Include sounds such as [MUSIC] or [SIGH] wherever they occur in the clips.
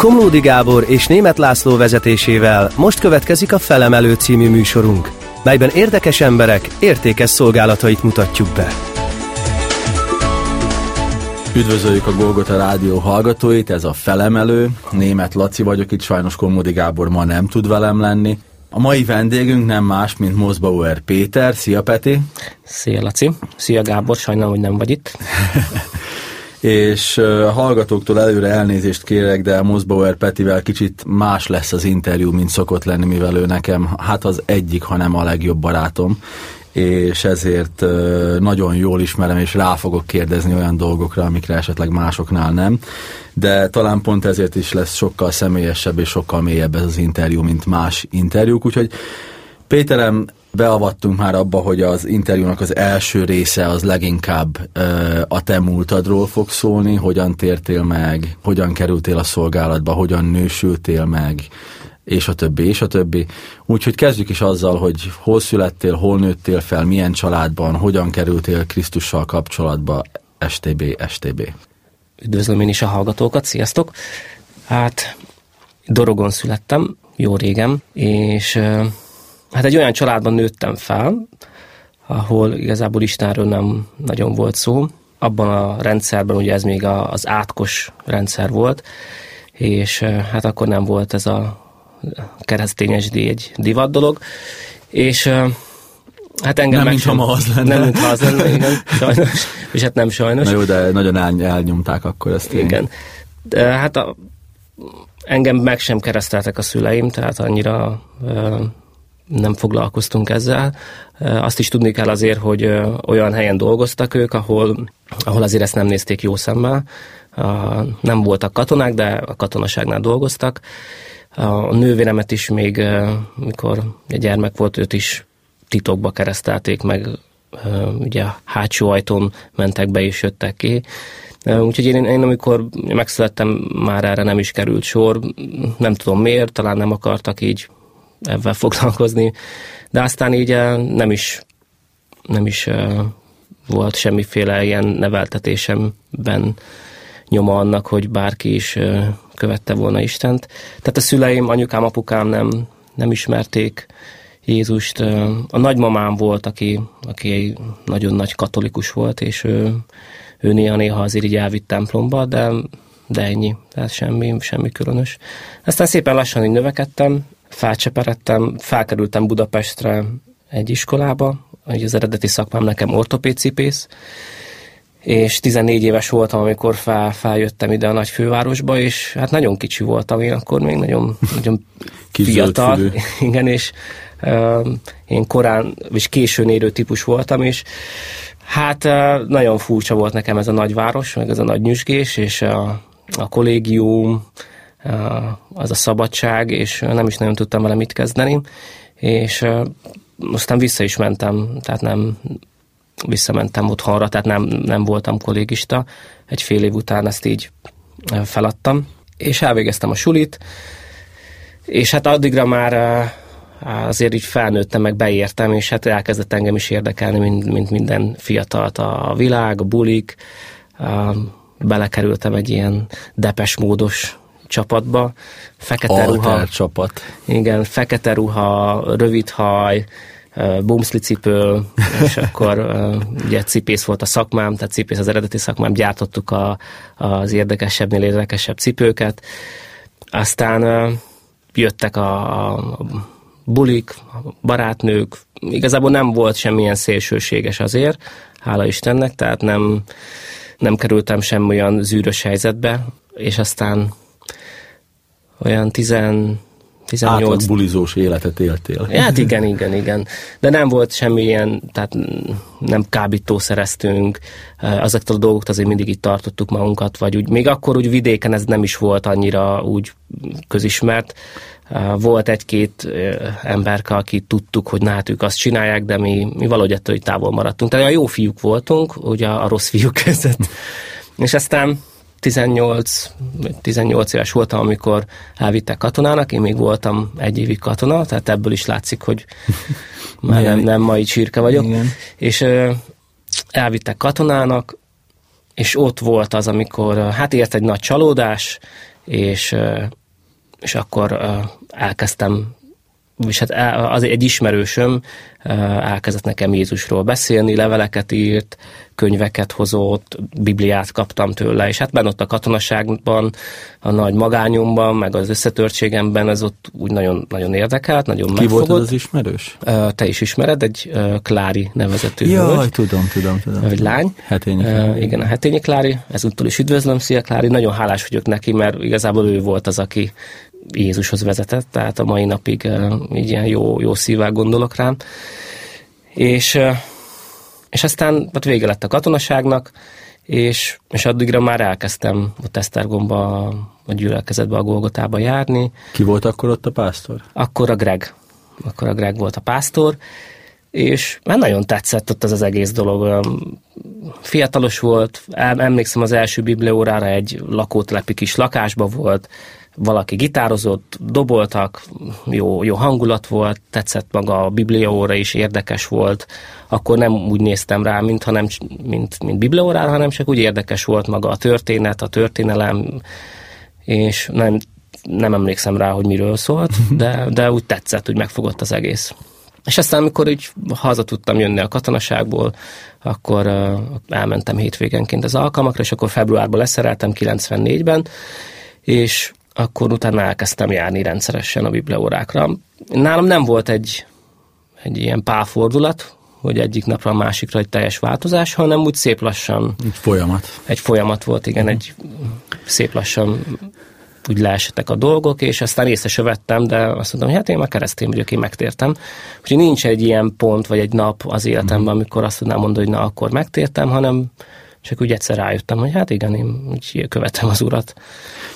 Komlódi Gábor és Német László vezetésével most következik a Felemelő című műsorunk, melyben érdekes emberek értékes szolgálatait mutatjuk be. Üdvözöljük a Golgota Rádió hallgatóit, ez a Felemelő. Német Laci vagyok, itt sajnos Komlódi Gábor ma nem tud velem lenni. A mai vendégünk nem más, mint Mosbauer Péter. Szia Peti! Szia Laci! Szia Gábor, sajnálom, hogy nem vagy itt. [LAUGHS] és a hallgatóktól előre elnézést kérek, de Mosbauer Petivel kicsit más lesz az interjú, mint szokott lenni, mivel ő nekem hát az egyik, hanem a legjobb barátom, és ezért nagyon jól ismerem, és rá fogok kérdezni olyan dolgokra, amikre esetleg másoknál nem, de talán pont ezért is lesz sokkal személyesebb és sokkal mélyebb ez az interjú, mint más interjúk, úgyhogy Péterem, beavattunk már abba, hogy az interjúnak az első része az leginkább ö, a te múltadról fog szólni, hogyan tértél meg, hogyan kerültél a szolgálatba, hogyan nősültél meg, és a többi, és a többi. Úgyhogy kezdjük is azzal, hogy hol születtél, hol nőttél fel, milyen családban, hogyan kerültél Krisztussal kapcsolatba, STB, STB. Üdvözlöm én is a hallgatókat, sziasztok! Hát Dorogon születtem, jó régen, és hát egy olyan családban nőttem fel, ahol igazából Istenről nem nagyon volt szó. Abban a rendszerben, ugye ez még az átkos rendszer volt, és hát akkor nem volt ez a keresztényes egy divat dolog, és hát engem nem, mintha ma az lenne. Nem, mintha az lenne, igen, sajnos, és hát nem sajnos. Na jó, de nagyon el, elnyomták akkor ezt. Igen. De, hát a, engem meg sem kereszteltek a szüleim, tehát annyira nem foglalkoztunk ezzel. Azt is tudni kell azért, hogy olyan helyen dolgoztak ők, ahol, ahol azért ezt nem nézték jó szemmel. Nem voltak katonák, de a katonaságnál dolgoztak. A nővéremet is még, mikor egy gyermek volt, őt is titokba keresztelték meg, ugye hátsó ajtón mentek be és jöttek ki. Úgyhogy én, én amikor megszülettem, már erre nem is került sor. Nem tudom miért, talán nem akartak így ebben foglalkozni, de aztán így eh, nem is, nem is eh, volt semmiféle ilyen neveltetésemben nyoma annak, hogy bárki is eh, követte volna Istent. Tehát a szüleim, anyukám, apukám nem, nem ismerték Jézust. A nagymamám volt, aki, aki nagyon nagy katolikus volt, és ő, ő néha-néha azért így elvitt templomba, de, de ennyi, tehát semmi, semmi különös. Aztán szépen lassan így növekedtem, felcseperedtem, felkerültem Budapestre egy iskolába, hogy az eredeti szakmám nekem ortopédcipész, és 14 éves voltam, amikor fel, feljöttem ide a nagy fővárosba, és hát nagyon kicsi voltam én akkor még, nagyon, nagyon [LAUGHS] fiatal, [LAUGHS] igen, és uh, én korán, és későn érő típus voltam, és hát uh, nagyon furcsa volt nekem ez a nagyváros, meg ez a nagy nyüzsgés, és a, a kollégium, az a szabadság, és nem is nagyon tudtam vele mit kezdeni, és aztán vissza is mentem, tehát nem visszamentem otthonra, tehát nem, nem voltam kollégista, egy fél év után ezt így feladtam, és elvégeztem a sulit, és hát addigra már azért így felnőttem, meg beértem, és hát elkezdett engem is érdekelni, mint, mint minden fiatalt a világ, a bulik, belekerültem egy ilyen depes módos csapatba. Fekete Alter ruha. csapat. Igen, fekete ruha, rövid haj, bumszli cipő, és [LAUGHS] akkor ugye cipész volt a szakmám, tehát cipész az eredeti szakmám, gyártottuk a, az érdekesebbnél érdekesebb cipőket. Aztán jöttek a, a bulik, a barátnők, igazából nem volt semmilyen szélsőséges azért, hála Istennek, tehát nem, nem kerültem sem olyan zűrös helyzetbe, és aztán olyan 10 18... Átlag bulizós életet éltél. Hát igen, igen, igen. De nem volt semmilyen, tehát nem kábítószereztünk, azoktól a dolgoktól azért mindig itt tartottuk magunkat, vagy úgy, még akkor úgy vidéken ez nem is volt annyira úgy közismert. Volt egy-két emberke, aki tudtuk, hogy na hát ők azt csinálják, de mi, mi valahogy ettől távol maradtunk. Tehát a jó fiúk voltunk, ugye a rossz fiúk [LAUGHS] között. És aztán 18, 18 éves voltam, amikor elvittek katonának, én még voltam egy évig katona, tehát ebből is látszik, hogy [LAUGHS] már nem, nem mai csirke vagyok. Igen. És ö, elvittek katonának, és ott volt az, amikor hát ért egy nagy csalódás, és, és akkor elkezdtem és hát az egy ismerősöm elkezdett nekem Jézusról beszélni, leveleket írt, könyveket hozott, Bibliát kaptam tőle, és hát benne ott a katonaságban, a nagy magányomban, meg az összetörtségemben ez ott úgy nagyon, nagyon érdekelt, nagyon Ki megfogott. volt az ismerős? Te is ismered, egy Klári nevezetű Jaj, hölgy. tudom, tudom, tudom. Egy lány. Hetényi. Uh, igen, a Hetényi Klári. Ezúttal is üdvözlöm, szia Klári. Nagyon hálás vagyok neki, mert igazából ő volt az, aki Jézushoz vezetett, tehát a mai napig így ilyen jó, jó szívvel gondolok rám. És, és aztán hát vége lett a katonaságnak, és, és addigra már elkezdtem a Tesztergomba, a gyülekezetbe, a Golgotába járni. Ki volt akkor ott a pásztor? Akkor a Greg. Akkor a Greg volt a pásztor, és már nagyon tetszett ott az az egész dolog. Fiatalos volt, emlékszem az első bibliórára egy lakótelepi kis lakásba volt, valaki gitározott, doboltak, jó, jó hangulat volt, tetszett maga a bibliaóra is, érdekes volt. Akkor nem úgy néztem rá, mint, hanem, mint, mint bibliaórára, hanem csak úgy érdekes volt maga a történet, a történelem, és nem, nem emlékszem rá, hogy miről szólt, [LAUGHS] de, de úgy tetszett, úgy megfogott az egész. És aztán, amikor így haza tudtam jönni a katonaságból, akkor uh, elmentem hétvégenként az alkalmakra, és akkor februárban leszereltem 94-ben, és akkor utána elkezdtem járni rendszeresen a bibliaórákra. Nálam nem volt egy, egy ilyen pálfordulat, hogy egyik napra a másikra egy teljes változás, hanem úgy szép lassan. Egy folyamat. Egy folyamat volt, igen, egy szép lassan úgy leesettek a dolgok, és aztán észre se vettem, de azt mondtam, hogy hát én már keresztény vagyok, én megtértem. Úgyhogy nincs egy ilyen pont, vagy egy nap az életemben, amikor azt tudnám mondani, hogy na, akkor megtértem, hanem csak úgy egyszer rájöttem, hogy hát igen, én úgy követem az urat.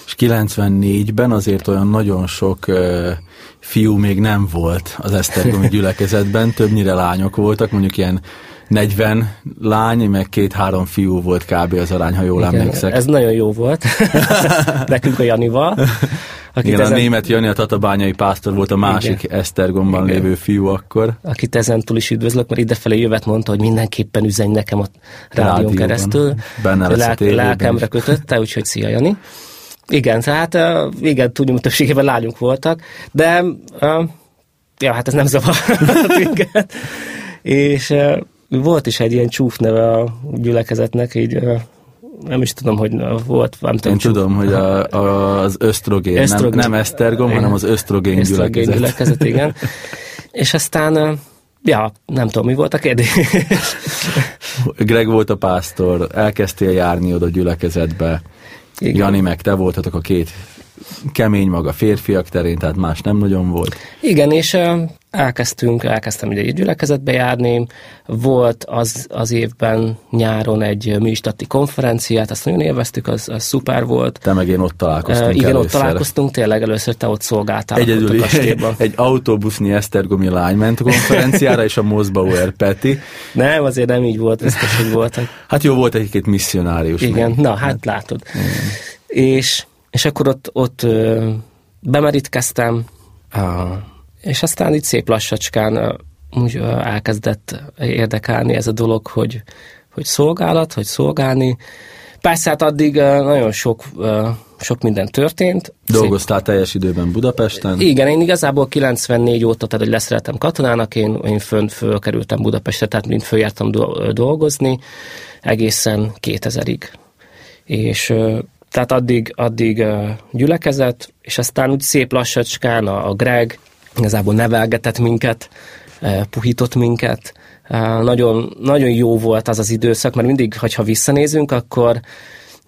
És 94-ben azért olyan nagyon sok uh, fiú még nem volt az Esztergomi gyülekezetben, többnyire lányok voltak, mondjuk ilyen 40 lány, meg két-három fiú volt kb. az arány, ha jól Igen, emlékszek. Ez nagyon jó volt. [LAUGHS] Nekünk a Janival. Igen, ezen... a német Jani, a tatabányai pásztor volt a másik Igen. Esztergomban Igen. lévő fiú akkor. Akit ezentúl is üdvözlök, mert idefelé jövet mondta, hogy mindenképpen üzenj nekem a rádión Rádióban. keresztül. Benne lesz a Lelkemre kötötte, úgyhogy szia Jani. Igen, tehát igen, tudjuk, többségében lányunk voltak, de ja, hát ez nem zavar [LAUGHS] És volt is egy ilyen csúf neve a gyülekezetnek, így nem is tudom, hogy volt. Nem tudom, Én csúf. tudom, hogy a, a, az ösztrogén, ösztrogén, nem, nem Esztergom, hanem az ösztrogén, ösztrogén gyülekezet. gyülekezet. igen. [LAUGHS] És aztán, ja, nem tudom, mi volt a kérdés. [LAUGHS] Greg volt a pásztor, elkezdtél járni oda gyülekezetbe. Igen. Jani meg te voltatok a két kemény maga férfiak terén, tehát más nem nagyon volt. Igen, és elkezdtünk, elkezdtem ugye egy gyülekezetbe járni, volt az, az évben nyáron egy műstati konferenciát, azt nagyon élveztük, az, az szuper volt. Te meg én ott találkoztunk uh, Igen, először. ott találkoztunk, tényleg először te ott szolgáltál. Egyedül egy, [LAUGHS] egy autóbusznyi Esztergomi lány ment a konferenciára, és a Mosbauer Peti. Nem, azért nem így volt, biztos, hogy voltak. Hát jó, volt egy-két misszionárius. Igen, még. na hát, hát látod. Igen. És, és akkor ott, ott bemerítkeztem, és aztán itt szép lassacskán úgy elkezdett érdekelni ez a dolog, hogy, hogy szolgálat, hogy szolgálni. Persze hát addig nagyon sok, sok minden történt. Dolgoztál szép. teljes időben Budapesten? Igen, én igazából 94 óta, tehát hogy leszereltem katonának, én, én fönt fölkerültem Budapestre, tehát mind följártam dolgozni egészen 2000-ig. És tehát addig, addig gyülekezett, és aztán úgy szép lassacskán a, a Greg, igazából nevelgetett minket, eh, puhított minket. Eh, nagyon, nagyon jó volt az az időszak, mert mindig, ha visszanézünk, akkor,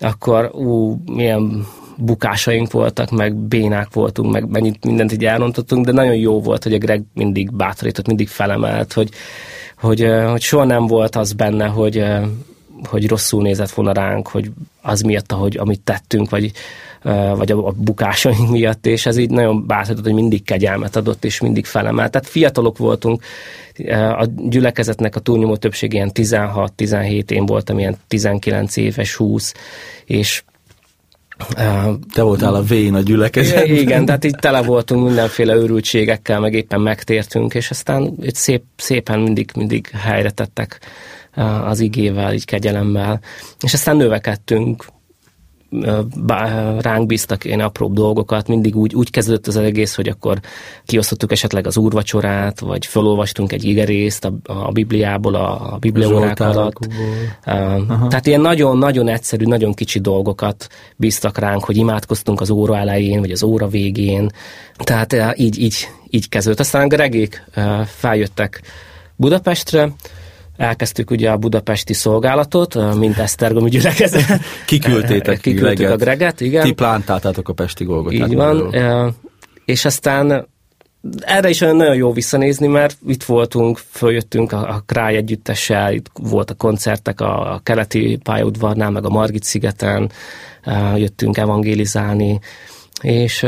akkor ú, milyen bukásaink voltak, meg bénák voltunk, meg mennyit mindent így elrontottunk, de nagyon jó volt, hogy a Greg mindig bátorított, mindig felemelt, hogy, hogy, eh, hogy soha nem volt az benne, hogy, hogy rosszul nézett volna ránk, hogy az miatt, ahogy, amit tettünk, vagy vagy a, bukásaink [LAUGHS] miatt, és ez így nagyon bátorított, hogy mindig kegyelmet adott, és mindig felemelt. Tehát fiatalok voltunk, a gyülekezetnek a túlnyomó többség ilyen 16-17, én voltam ilyen 19 éves, 20, és te voltál a vén a gyülekezet. Igen, tehát így tele voltunk mindenféle őrültségekkel, meg éppen megtértünk, és aztán egy szép, szépen mindig, mindig helyre tettek az igével, így kegyelemmel, és aztán növekedtünk, ránk bíztak én apróbb dolgokat, mindig úgy, úgy kezdődött az egész, hogy akkor kiosztottuk esetleg az úrvacsorát, vagy felolvastunk egy igerészt a, a Bibliából, a, a bibliórák alatt. Tehát ilyen nagyon-nagyon egyszerű, nagyon kicsi dolgokat bíztak ránk, hogy imádkoztunk az óra elején, vagy az óra végén. Tehát így, így, így kezdődött. Aztán a Gregék feljöttek Budapestre, elkezdtük ugye a budapesti szolgálatot, mint Esztergomi gyülekezet. [LAUGHS] Kiküldtétek [LAUGHS] Kiküldtük a Greget, igen. Ti plántáltátok a pesti golgot. Így van, és aztán erre is olyan nagyon jó visszanézni, mert itt voltunk, följöttünk a, a Kráj együttessel, itt volt a koncertek a, a keleti pályaudvarnál, meg a Margit szigeten, jöttünk evangélizálni, és,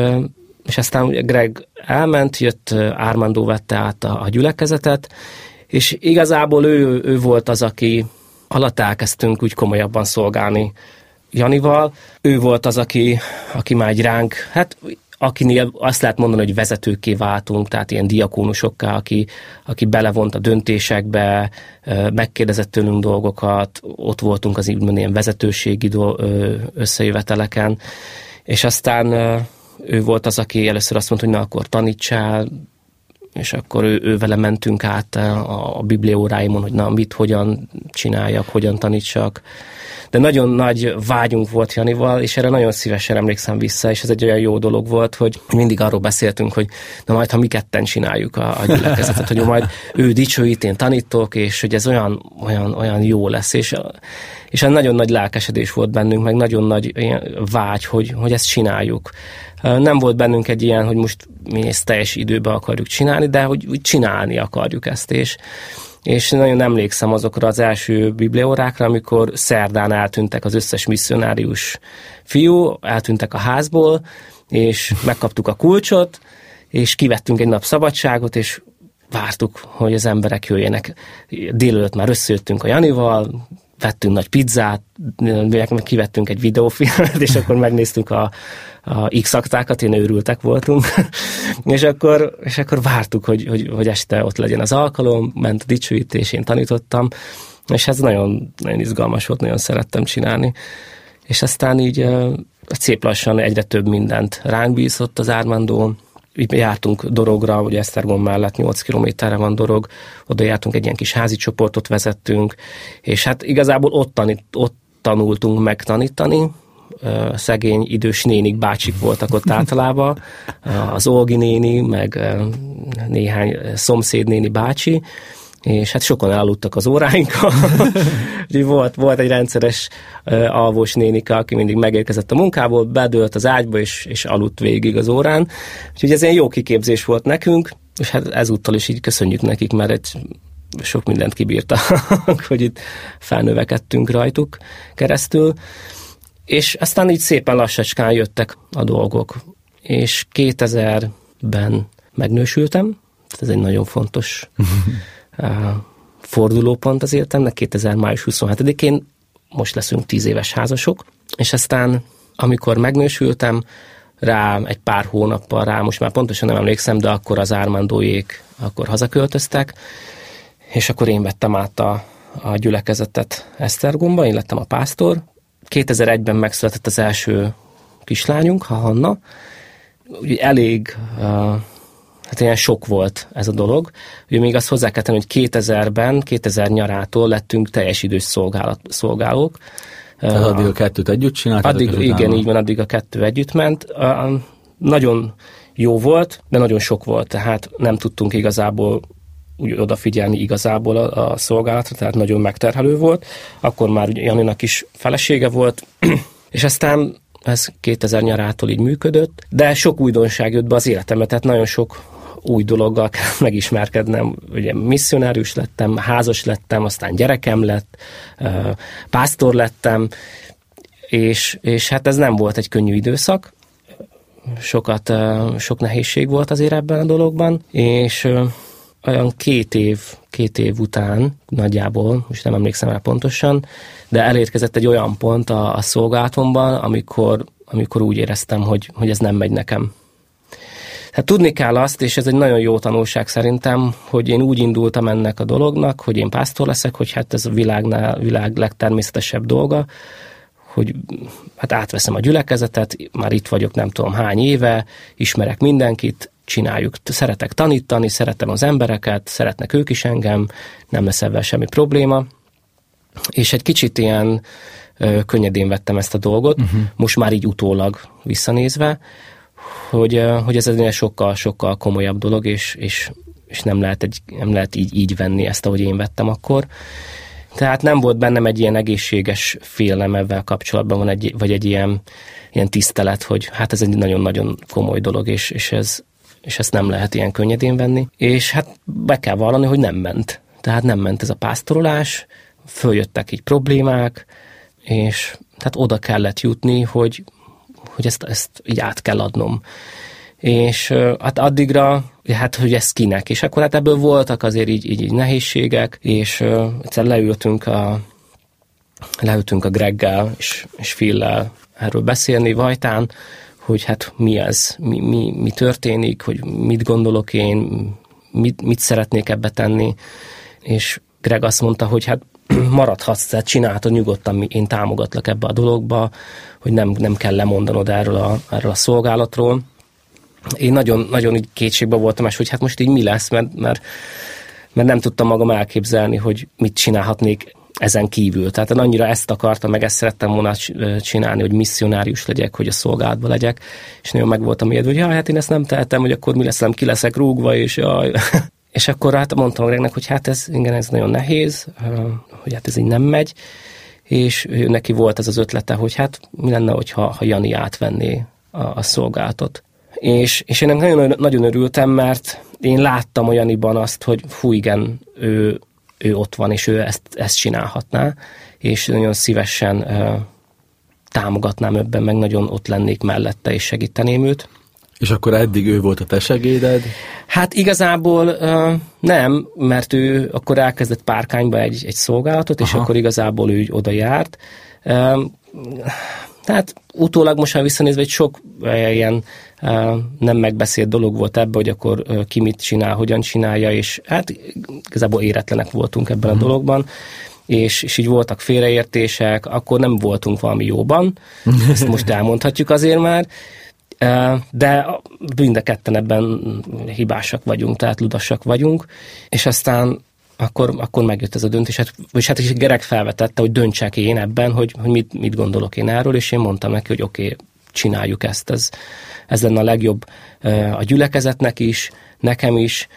és aztán ugye Greg elment, jött Ármandó vette át a, a gyülekezetet, és igazából ő, ő volt az, aki alatt elkezdtünk úgy komolyabban szolgálni Janival. Ő volt az, aki, aki már egy ránk, hát akinél azt lehet mondani, hogy vezetőké váltunk, tehát ilyen diakónusokká, aki, aki belevont a döntésekbe, megkérdezett tőlünk dolgokat, ott voltunk az ilyen vezetőségi összejöveteleken, és aztán ő volt az, aki először azt mondta, hogy na akkor tanítsál, és akkor ő, ő vele mentünk át a, a biblióráimon, hogy na mit, hogyan csináljak, hogyan tanítsak. De nagyon nagy vágyunk volt Janival, és erre nagyon szívesen emlékszem vissza, és ez egy olyan jó dolog volt, hogy mindig arról beszéltünk, hogy na majd, ha mi ketten csináljuk a, a gyülekezetet, hogy majd ő dicsőít, én tanítok, és hogy ez olyan, olyan, olyan jó lesz, és és egy nagyon nagy lelkesedés volt bennünk, meg nagyon nagy vágy, hogy, hogy ezt csináljuk. Nem volt bennünk egy ilyen, hogy most mi ezt teljes időben akarjuk csinálni, de hogy, hogy csinálni akarjuk ezt, és, és nagyon emlékszem azokra az első bibliórákra, amikor szerdán eltűntek az összes misszionárius fiú, eltűntek a házból, és megkaptuk a kulcsot, és kivettünk egy nap szabadságot, és vártuk, hogy az emberek jöjjenek. Délelőtt már összejöttünk a Janival, vettünk nagy pizzát, meg kivettünk egy videófilmet, és akkor megnéztük a, a X-aktákat, én őrültek voltunk, [LAUGHS] és, akkor, és akkor vártuk, hogy, hogy, hogy este ott legyen az alkalom, ment a dicsőítés, én tanítottam, és ez nagyon, nagyon izgalmas volt, nagyon szerettem csinálni. És aztán így szép lassan egyre több mindent ránk bízott az Ármandó, így jártunk Dorogra, ugye Esztergom mellett 8 kilométerre van Dorog, oda jártunk, egy ilyen kis házi csoportot vezettünk, és hát igazából ott, tanít, ott tanultunk megtanítani, szegény idős nénik, bácsik voltak ott általában, [LAUGHS] az Olgi néni, meg néhány szomszéd néni bácsi, és hát sokan aludtak az óráinkkal. [LAUGHS] Úgyhogy volt, volt egy rendszeres uh, alvós nénika, aki mindig megérkezett a munkából, bedőlt az ágyba, és, és aludt végig az órán. Úgyhogy ez egy jó kiképzés volt nekünk, és hát ezúttal is így köszönjük nekik, mert egy sok mindent kibírta, [LAUGHS] hogy itt felnövekedtünk rajtuk keresztül. És aztán így szépen lassacskán jöttek a dolgok. És 2000-ben megnősültem, ez egy nagyon fontos [LAUGHS] fordulópont az életemnek, 2000. május 27-én, most leszünk 10 éves házasok, és aztán amikor megnősültem, rá egy pár hónappal rá, most már pontosan nem emlékszem, de akkor az Ármándóék akkor hazaköltöztek, és akkor én vettem át a, a gyülekezetet Esztergomba, én lettem a pásztor. 2001-ben megszületett az első kislányunk, ha Hanna. Elég uh, hát ilyen sok volt ez a dolog. Ugye még azt hozzá kell tenni, hogy 2000-ben, 2000 nyarától lettünk teljes idős szolgálat, szolgálók. Tehát addig a kettőt együtt csináltátok? Addig, igen, így van, addig a kettő együtt ment. Nagyon jó volt, de nagyon sok volt, tehát nem tudtunk igazából úgy odafigyelni igazából a, a szolgálatra, tehát nagyon megterhelő volt. Akkor már Janinak is felesége volt, [CLEARS THROAT] és aztán ez 2000 nyarától így működött, de sok újdonság jött be az életembe, tehát nagyon sok új dologgal kell [LAUGHS] megismerkednem. Ugye misszionárius lettem, házas lettem, aztán gyerekem lett, pásztor lettem, és, és hát ez nem volt egy könnyű időszak, sokat, sok nehézség volt azért ebben a dologban, és olyan két év, két év után nagyjából, most nem emlékszem el pontosan, de elérkezett egy olyan pont a, a szolgálatomban, amikor, amikor úgy éreztem, hogy, hogy ez nem megy nekem. Hát tudni kell azt, és ez egy nagyon jó tanulság szerintem, hogy én úgy indultam ennek a dolognak, hogy én pásztor leszek, hogy hát ez a világnál, világ legtermészetesebb dolga, hogy hát átveszem a gyülekezetet, már itt vagyok nem tudom hány éve, ismerek mindenkit, csináljuk. Szeretek tanítani, szeretem az embereket, szeretnek ők is engem, nem lesz ebben semmi probléma. És egy kicsit ilyen ö, könnyedén vettem ezt a dolgot, uh-huh. most már így utólag visszanézve, hogy, hogy ez egy sokkal, sokkal komolyabb dolog, és, és, és nem lehet, egy, nem lehet így, így venni ezt, ahogy én vettem akkor. Tehát nem volt bennem egy ilyen egészséges félelem ebben kapcsolatban, van egy, vagy egy ilyen, ilyen tisztelet, hogy hát ez egy nagyon-nagyon komoly dolog, és, és, ez, és ezt nem lehet ilyen könnyedén venni. És hát be kell vallani, hogy nem ment. Tehát nem ment ez a pásztorolás, följöttek így problémák, és tehát oda kellett jutni, hogy, hogy ezt, ezt így át kell adnom. És hát addigra, hát hogy ez kinek, és akkor hát ebből voltak azért így, így, így nehézségek, és egyszer leültünk a, leültünk a Greggel és, és Phillel erről beszélni Vajtán, hogy hát mi ez, mi, mi, mi történik, hogy mit gondolok én, mit, mit szeretnék ebbe tenni, és Greg azt mondta, hogy hát [CLEARS THROAT] maradhatsz, tehát csinálhatod nyugodtan, én támogatlak ebbe a dologba, hogy nem, nem kell lemondanod erről a, erről a szolgálatról. Én nagyon, nagyon így kétségbe voltam, és hogy hát most így mi lesz, mert, mert, mert nem tudtam magam elképzelni, hogy mit csinálhatnék ezen kívül. Tehát én annyira ezt akartam, meg ezt szerettem volna csinálni, hogy misszionárius legyek, hogy a szolgálatban legyek, és nagyon meg voltam ijedve, hogy ja, hát én ezt nem tehetem, hogy akkor mi lesz, nem ki leszek rúgva, és jaj. [LAUGHS] és akkor hát mondtam Gregnek, hogy hát ez, igen, ez nagyon nehéz, hogy hát ez így nem megy, és neki volt ez az ötlete, hogy hát mi lenne, hogyha, ha Jani átvenné a, a szolgálatot. És, és én nagyon, nagyon örültem, mert én láttam olyaniban azt, hogy fú, igen, ő, ő ott van, és ő ezt, ezt csinálhatná, és nagyon szívesen uh, támogatnám ebben, meg nagyon ott lennék mellette, és segíteném őt. És akkor eddig ő volt a te segéded? Hát igazából uh, nem, mert ő akkor elkezdett párkányba egy, egy szolgálatot, Aha. és akkor igazából ő oda járt. Uh, tehát utólag most már visszanézve, egy sok uh, ilyen uh, nem megbeszélt dolog volt ebbe, hogy akkor uh, ki mit csinál, hogyan csinálja, és hát igazából éretlenek voltunk ebben uh-huh. a mhm. dologban és, és így voltak félreértések, akkor nem voltunk valami jóban, ezt most elmondhatjuk azért már, de mind a ketten ebben hibásak vagyunk, tehát ludasak vagyunk, és aztán akkor, akkor megjött ez a döntés, hát, és hát is Gerek felvetette, hogy döntsek én ebben, hogy, hogy mit, mit gondolok én erről, és én mondtam neki, hogy oké, okay, csináljuk ezt, ez, ez lenne a legjobb a gyülekezetnek is, nekem is,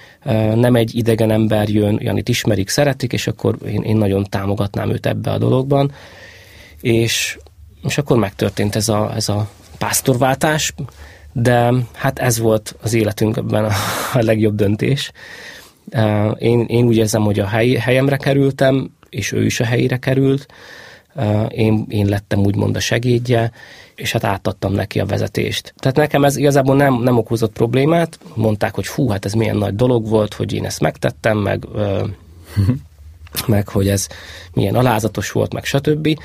nem egy idegen ember jön, Janit ismerik, szeretik, és akkor én, én nagyon támogatnám őt ebbe a dologban, és, és akkor megtörtént ez a, ez a pásztorváltás, de hát ez volt az életünkben a, a legjobb döntés. Én, én úgy érzem, hogy a hely, helyemre kerültem, és ő is a helyére került. Én, én lettem úgymond a segédje, és hát átadtam neki a vezetést. Tehát nekem ez igazából nem, nem okozott problémát. Mondták, hogy fú, hát ez milyen nagy dolog volt, hogy én ezt megtettem, meg, meg hogy ez milyen alázatos volt, meg stb.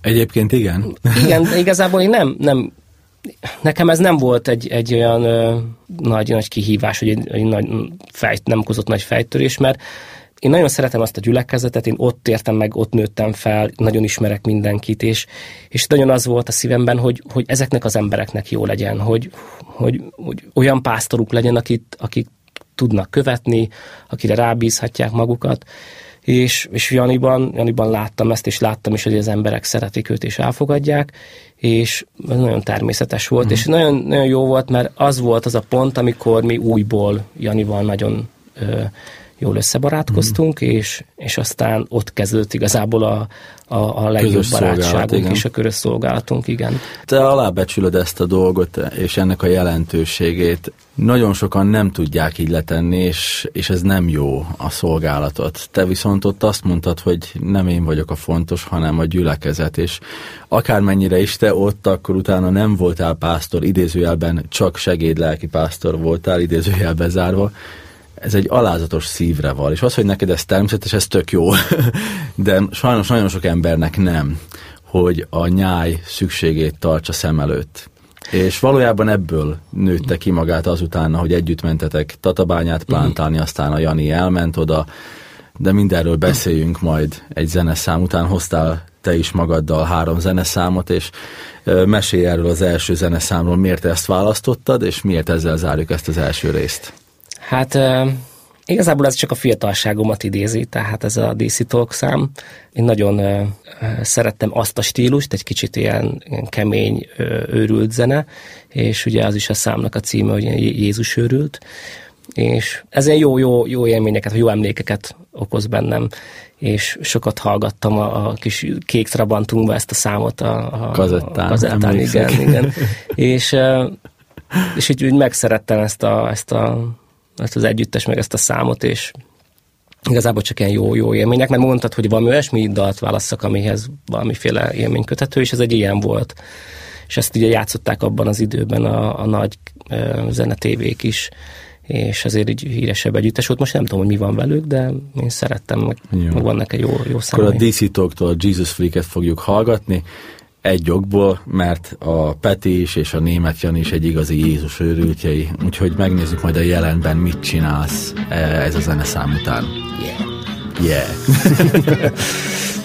Egyébként igen. Igen, igazából én nem, nem nekem ez nem volt egy, egy olyan ö, nagy, nagy kihívás, hogy egy, egy nagy fejt, nem okozott nagy fejtörés, mert én nagyon szeretem azt a gyülekezetet, én ott értem meg, ott nőttem fel, nagyon ismerek mindenkit, és, és nagyon az volt a szívemben, hogy, hogy ezeknek az embereknek jó legyen, hogy, hogy, hogy olyan pásztoruk legyen, akit, akik tudnak követni, akire rábízhatják magukat, és, és Janiban, Janiban láttam ezt, és láttam is, hogy az emberek szeretik őt és elfogadják, és ez nagyon természetes volt, mm. és nagyon, nagyon jó volt, mert az volt az a pont, amikor mi újból Janival nagyon ö, jól összebarátkoztunk, mm. és, és aztán ott kezdődött igazából a, a, a legjobb közös barátságunk és a körös szolgálatunk, igen. Te alábecsülöd ezt a dolgot, és ennek a jelentőségét. Nagyon sokan nem tudják így letenni, és, és ez nem jó a szolgálatot. Te viszont ott azt mondtad, hogy nem én vagyok a fontos, hanem a gyülekezet, és akármennyire is te ott, akkor utána nem voltál pásztor, idézőjelben csak segédlelki pásztor voltál, idézőjelben zárva, ez egy alázatos szívre van, és az, hogy neked ez természetes, ez tök jó, [LAUGHS] de sajnos nagyon sok embernek nem, hogy a nyáj szükségét tartsa szem előtt. És valójában ebből nőtte ki magát azután, hogy együtt mentetek Tatabányát plántálni, aztán a Jani elment oda, de mindenről beszéljünk majd egy zeneszám után. Hoztál te is magaddal három zeneszámot, és mesélj erről az első zeneszámról, miért ezt választottad, és miért ezzel zárjuk ezt az első részt? Hát Igazából ez csak a fiatalságomat idézi, tehát ez a DC Talk szám. Én nagyon uh, szerettem azt a stílust, egy kicsit ilyen, ilyen kemény, uh, őrült zene, és ugye az is a számnak a címe, hogy Jézus őrült, és ez egy jó, jó, jó élményeket, jó emlékeket okoz bennem, és sokat hallgattam a, a kis kék trabantunkba ezt a számot a, a kazettán, a kazettán igen, igen. és, és így, így megszerettem ezt a, ezt a ezt az együttes, meg ezt a számot, és igazából csak ilyen jó, jó élmények, mert mondtad, hogy valami olyasmi dalt válasszak, amihez valamiféle élmény köthető, és ez egy ilyen volt. És ezt ugye játszották abban az időben a, a nagy e, zenetévék is, és azért egy híresebb együttes volt. Most nem tudom, hogy mi van velük, de én szerettem, meg, meg van neki jó, jó számai. Akkor a DC Talk-tól a Jesus Freak-et fogjuk hallgatni, egy okból, mert a Peti is és a német Jan is egy igazi Jézus őrültjei, úgyhogy megnézzük majd a jelenben mit csinálsz eh, ez a zeneszám után. Yeah. Yeah. [LAUGHS]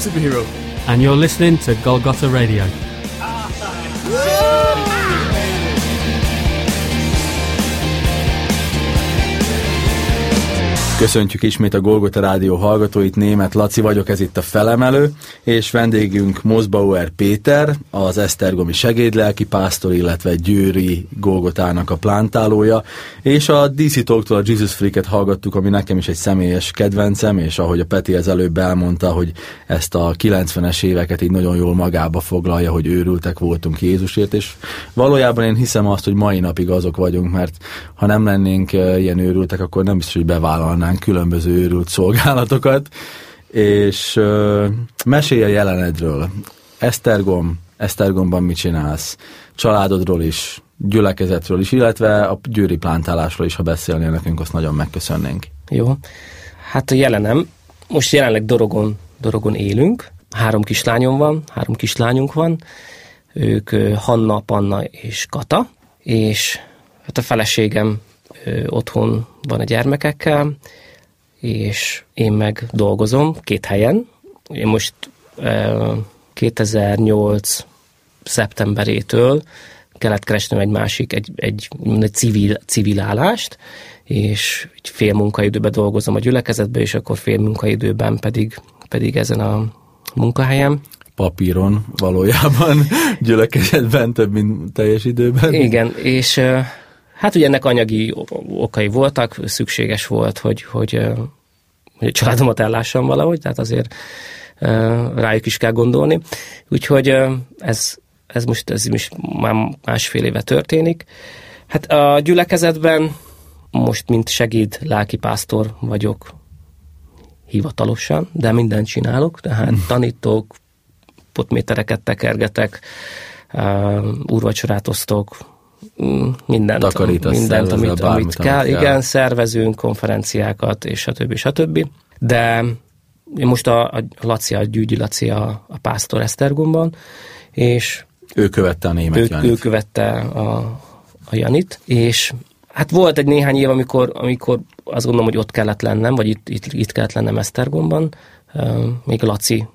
Superhero. And you're listening to Golgotha Radio. Köszöntjük ismét a Golgota Rádió hallgatóit, német Laci vagyok, ez itt a Felemelő, és vendégünk Mosbauer Péter, az Esztergomi segédlelki pásztor, illetve Győri Golgotának a plántálója, és a DC Talktól a Jesus Freak-et hallgattuk, ami nekem is egy személyes kedvencem, és ahogy a Peti az előbb elmondta, hogy ezt a 90-es éveket így nagyon jól magába foglalja, hogy őrültek voltunk Jézusért, és valójában én hiszem azt, hogy mai napig azok vagyunk, mert ha nem lennénk eh, ilyen őrültek, akkor nem biztos, hogy bevállalnánk csinálnánk különböző őrült szolgálatokat, és uh, mesélj a jelenedről. Esztergom, Esztergomban mit csinálsz? Családodról is, gyülekezetről is, illetve a győri plántálásról is, ha beszélnél nekünk, azt nagyon megköszönnénk. Jó. Hát a jelenem, most jelenleg Dorogon, Dorogon élünk, három kislányom van, három kislányunk van, ők Hanna, Panna és Kata, és hát a feleségem otthon van a gyermekekkel, és én meg dolgozom két helyen. Én most 2008 szeptemberétől kellett keresnem egy másik, egy, egy, egy civil, civil állást, és egy fél munkaidőben dolgozom a gyülekezetben, és akkor fél munkaidőben pedig, pedig ezen a munkahelyem. Papíron valójában, [LAUGHS] gyülekezetben több, mint teljes időben. Igen, és Hát ugye ennek anyagi okai voltak, szükséges volt, hogy, hogy, hogy a családomat ellássam valahogy, tehát azért rájuk is kell gondolni. Úgyhogy ez, ez most ez is már másfél éve történik. Hát a gyülekezetben most, mint segéd lelkipásztor vagyok hivatalosan, de mindent csinálok, tehát tanítok, potmétereket tekergetek, úrvacsorát osztok, mindent, Takarítasz, mindent amit, amit kell. Kell. Igen, szervezünk konferenciákat, és stb. stb. De én most a, a Laci, a Gyűgyi Laci a, a pásztor Esztergomban, és ő követte a német ő, Janit. Ő követte a, a Janit, és hát volt egy néhány év, amikor, amikor azt gondolom, hogy ott kellett lennem, vagy itt, itt, itt kellett lennem Esztergomban, még Laci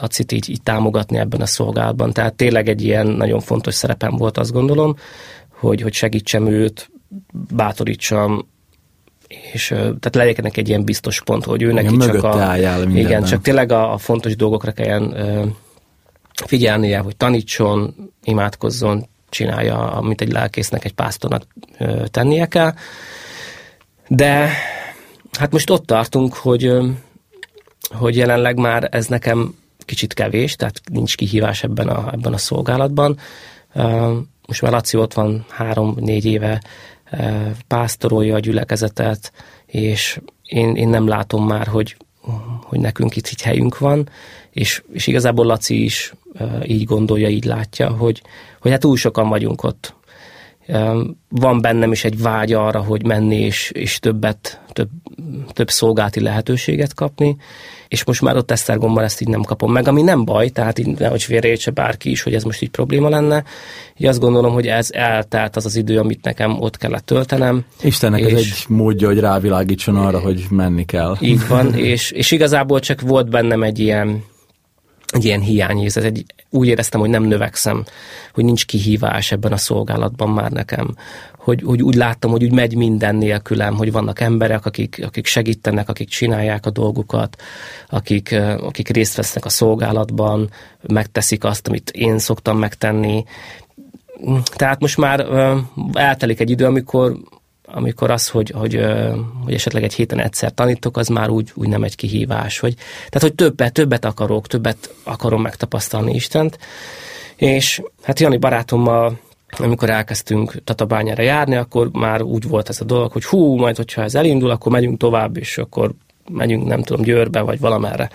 Lacit így, így támogatni ebben a szolgálatban. Tehát tényleg egy ilyen nagyon fontos szerepem volt, azt gondolom, hogy, hogy segítsem őt, bátorítsam, és tehát legyenek egy ilyen biztos pont, hogy ő neki csak a... Igen, csak tényleg a, a fontos dolgokra kelljen figyelnie, hogy tanítson, imádkozzon, csinálja, amit egy lelkésznek, egy pásztornak tennie kell. De hát most ott tartunk, hogy, hogy jelenleg már ez nekem kicsit kevés, tehát nincs kihívás ebben a, ebben a szolgálatban. Most már Laci ott van három-négy éve, pásztorolja a gyülekezetet, és én, én nem látom már, hogy, hogy nekünk itt így helyünk van, és, és igazából Laci is így gondolja, így látja, hogy, hogy hát túl sokan vagyunk ott. Van bennem is egy vágy arra, hogy menni és, és többet, több, több szolgálti lehetőséget kapni, és most már ott Esztergomban ezt így nem kapom meg, ami nem baj, tehát így nehogy félreértse bárki is, hogy ez most így probléma lenne. Így azt gondolom, hogy ez eltelt az az idő, amit nekem ott kellett töltenem. Istennek és ez egy módja, hogy rávilágítson arra, hogy menni kell. Így van, és, és igazából csak volt bennem egy ilyen egy ilyen hiányérzet, egy, úgy éreztem, hogy nem növekszem, hogy nincs kihívás ebben a szolgálatban már nekem, hogy, hogy úgy láttam, hogy úgy megy minden nélkülem, hogy vannak emberek, akik, akik segítenek, akik csinálják a dolgukat, akik, akik részt vesznek a szolgálatban, megteszik azt, amit én szoktam megtenni. Tehát most már eltelik egy idő, amikor amikor az, hogy, hogy, hogy esetleg egy héten egyszer tanítok, az már úgy, úgy nem egy kihívás. Hogy, tehát, hogy többet, többet akarok, többet akarom megtapasztalni Istent. És hát Jani barátommal amikor elkezdtünk Tatabányára járni, akkor már úgy volt ez a dolog, hogy hú, majd hogyha ez elindul, akkor megyünk tovább, és akkor megyünk, nem tudom, Győrbe, vagy valamerre.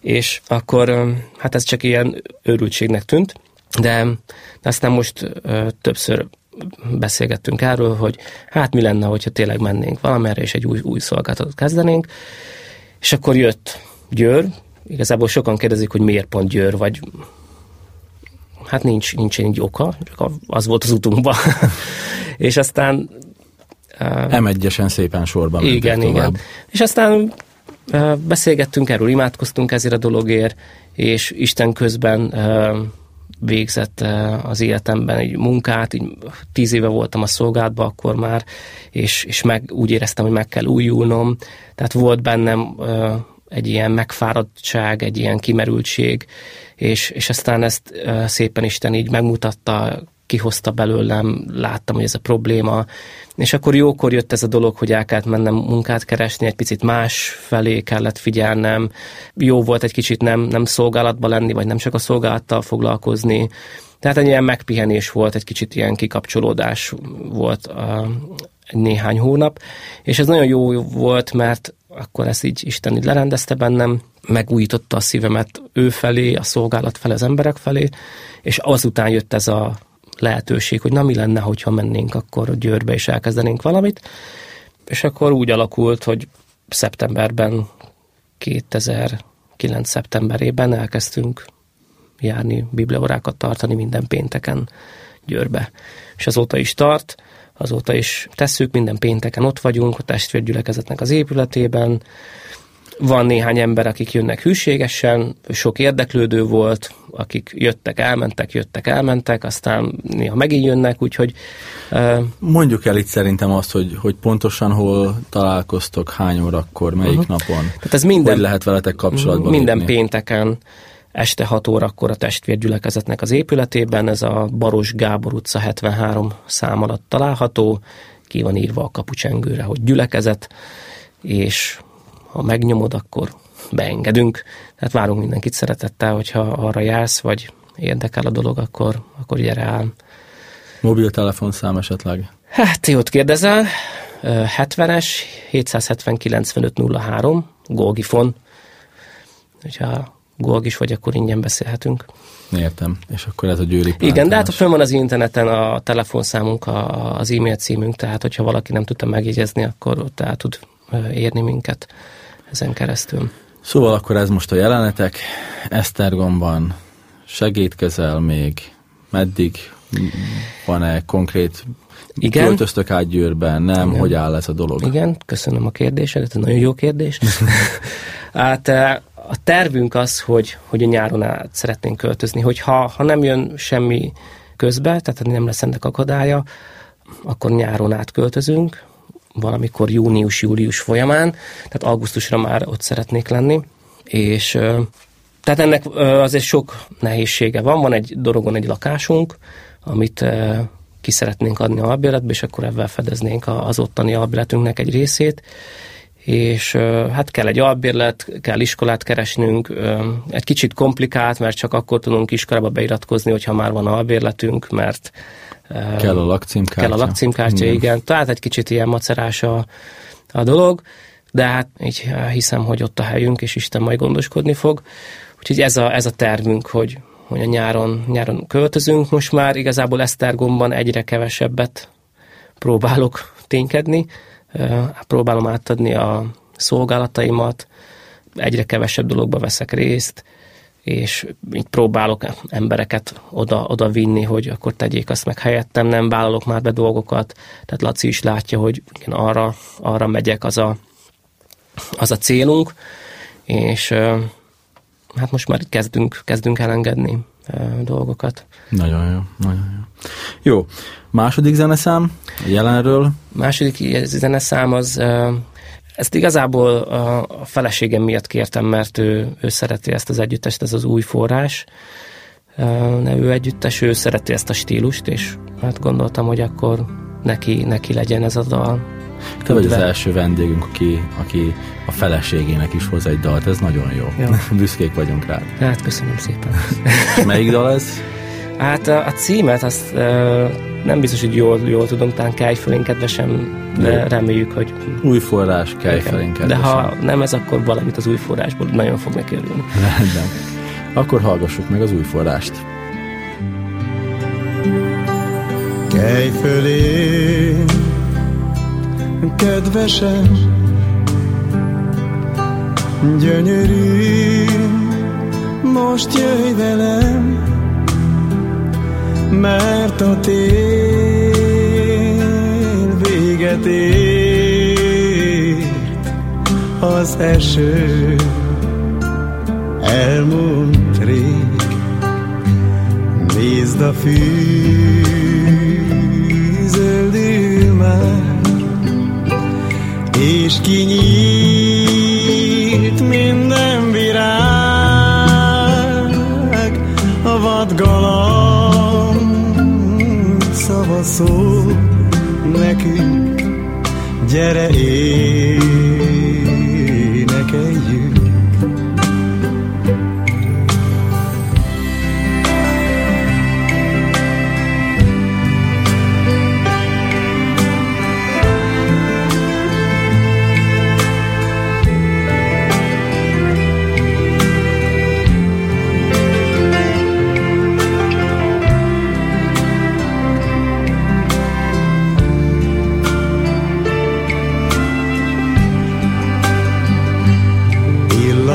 És akkor hát ez csak ilyen őrültségnek tűnt, de, aztán most ö, többször beszélgettünk erről, hogy hát mi lenne, hogyha tényleg mennénk valamerre, és egy új, új szolgáltatót kezdenénk. És akkor jött Győr, igazából sokan kérdezik, hogy miért pont Győr, vagy hát nincs, nincs egy oka, csak az volt az utunkban. [LAUGHS] és aztán... m szépen sorban Igen, igen. És aztán Beszélgettünk erről, imádkoztunk ezért a dologért, és Isten közben végzett az életemben egy munkát, így tíz éve voltam a szolgálatban akkor már, és, és meg, úgy éreztem, hogy meg kell újulnom, tehát volt bennem egy ilyen megfáradtság, egy ilyen kimerültség, és, és aztán ezt szépen Isten így megmutatta, kihozta belőlem, láttam, hogy ez a probléma, és akkor jókor jött ez a dolog, hogy el kellett mennem munkát keresni, egy picit más felé kellett figyelnem, jó volt egy kicsit nem, nem szolgálatba lenni, vagy nem csak a szolgálattal foglalkozni, tehát egy ilyen megpihenés volt, egy kicsit ilyen kikapcsolódás volt egy néhány hónap, és ez nagyon jó volt, mert akkor ezt így Isten így lerendezte bennem, megújította a szívemet ő felé, a szolgálat felé, az emberek felé, és azután jött ez a lehetőség, hogy na mi lenne, hogyha mennénk akkor Győrbe és elkezdenénk valamit. És akkor úgy alakult, hogy szeptemberben, 2009. szeptemberében elkezdtünk járni, bibliaórákat tartani minden pénteken Győrbe. És azóta is tart, azóta is tesszük, minden pénteken ott vagyunk, a testvérgyülekezetnek az épületében, van néhány ember, akik jönnek hűségesen, sok érdeklődő volt, akik jöttek, elmentek, jöttek, elmentek, aztán néha megint jönnek, úgyhogy... Uh, Mondjuk el itt szerintem azt, hogy, hogy pontosan hol találkoztok, hány órakor, melyik uh-huh. napon, Tehát ez minden, hogy lehet veletek kapcsolatban Minden lépni. pénteken este 6 órakor a testvérgyülekezetnek az épületében, ez a Baros Gábor utca 73 szám alatt található, ki van írva a kapucsengőre, hogy gyülekezet, és ha megnyomod, akkor beengedünk. Tehát várunk mindenkit szeretettel, hogyha arra jársz, vagy érdekel a dolog, akkor, akkor gyere el. Mobiltelefonszám esetleg? Hát, jót kérdezel. 70-es, 779 0503, Golgifon. Hogyha Golgis vagy, akkor ingyen beszélhetünk. Értem. És akkor ez a győri plántás. Igen, de hát fönn van az interneten a telefonszámunk, a, az e-mail címünk, tehát hogyha valaki nem tudta megjegyezni, akkor ott el tud érni minket ezen keresztül. Szóval akkor ez most a jelenetek. Esztergomban segítkezel még? Meddig van-e konkrét igen. Költöztök át Győrben, nem? Igen. Hogy áll ez a dolog? Igen, köszönöm a kérdésedet, ez nagyon jó kérdés. [LAUGHS] hát eh, a tervünk az, hogy, hogy a nyáron át szeretnénk költözni, hogy ha, ha nem jön semmi közbe, tehát nem lesz ennek akadálya, akkor nyáron átköltözünk, valamikor június-július folyamán, tehát augusztusra már ott szeretnék lenni, és tehát ennek azért sok nehézsége van, van egy dorogon egy lakásunk, amit ki szeretnénk adni a albéletbe, és akkor ebben fedeznénk az ottani albéletünknek egy részét, és hát kell egy albérlet, kell iskolát keresnünk, egy kicsit komplikált, mert csak akkor tudunk iskolába beiratkozni, hogyha már van albérletünk, mert Kell a lakcímkártya. Kell a lakcímkártya, igen. igen. Tehát egy kicsit ilyen macerás a, a dolog, de hát így hiszem, hogy ott a helyünk, és Isten majd gondoskodni fog. Úgyhogy ez a, ez a tervünk, hogy, hogy a nyáron, nyáron költözünk. Most már igazából Esztergomban egyre kevesebbet próbálok ténykedni, próbálom átadni a szolgálataimat, egyre kevesebb dologba veszek részt, és így próbálok embereket oda, oda vinni, hogy akkor tegyék azt meg helyettem, nem vállalok már be dolgokat, tehát Laci is látja, hogy én arra, arra megyek, az a, az a célunk, és hát most már kezdünk, kezdünk elengedni dolgokat. Nagyon jó, nagyon jó. Jó, második zeneszám, jelenről? Második zeneszám az ezt igazából a feleségem miatt kértem, mert ő, ő szereti ezt az együttest, ez az új forrás nevű együttes, ő szereti ezt a stílust, és hát gondoltam, hogy akkor neki, neki legyen ez a dal. Te vagy az első vendégünk, aki, aki a feleségének is hoz egy dalt, ez nagyon jó. jó. [LAUGHS] Büszkék vagyunk rá. Hát köszönöm szépen. Melyik dal ez? Hát a, a címet azt uh, nem biztos, hogy jól, jól tudom, talán Kejfölén kedvesem, de Jó. reméljük, hogy... Új forrás, Kejfölén De ha nem ez, akkor valamit az új forrásból nagyon fog neki örülni. Rendben. Akkor hallgassuk meg az új forrást. Kejfölén, kedvesem, gyönyörű, most jöjj velem, mert a tél véget ér, a az eső elmúlt rég. Nézd a fű, és kinyílt minden virág, a vadgalamb szava szól nekünk, gyere énekeljünk.